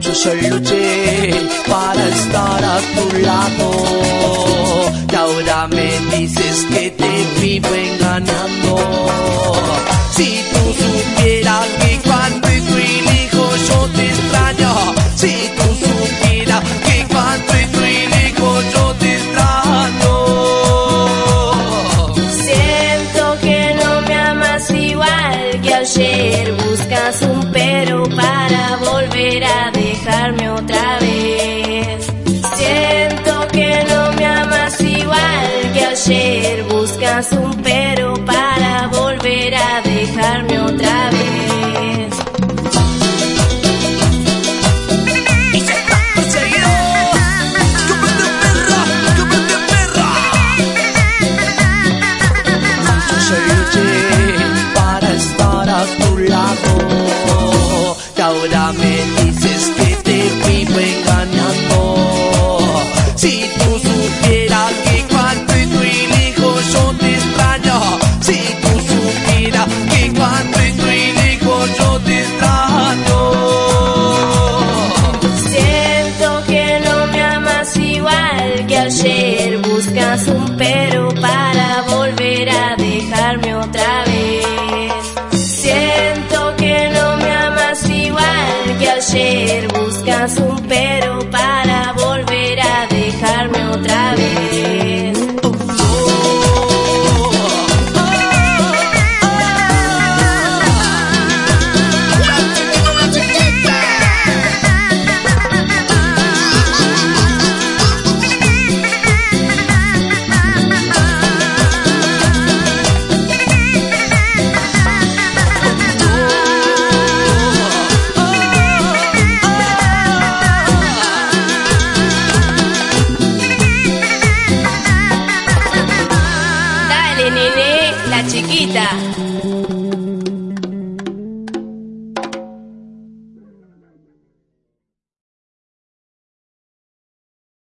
Yo luché para estar a tu lado. Y ahora me dices que te vivo engañando. Si tú supieras. volver a dejarme otra vez. Siento que no me amas igual que ayer, buscas un super Chiquita.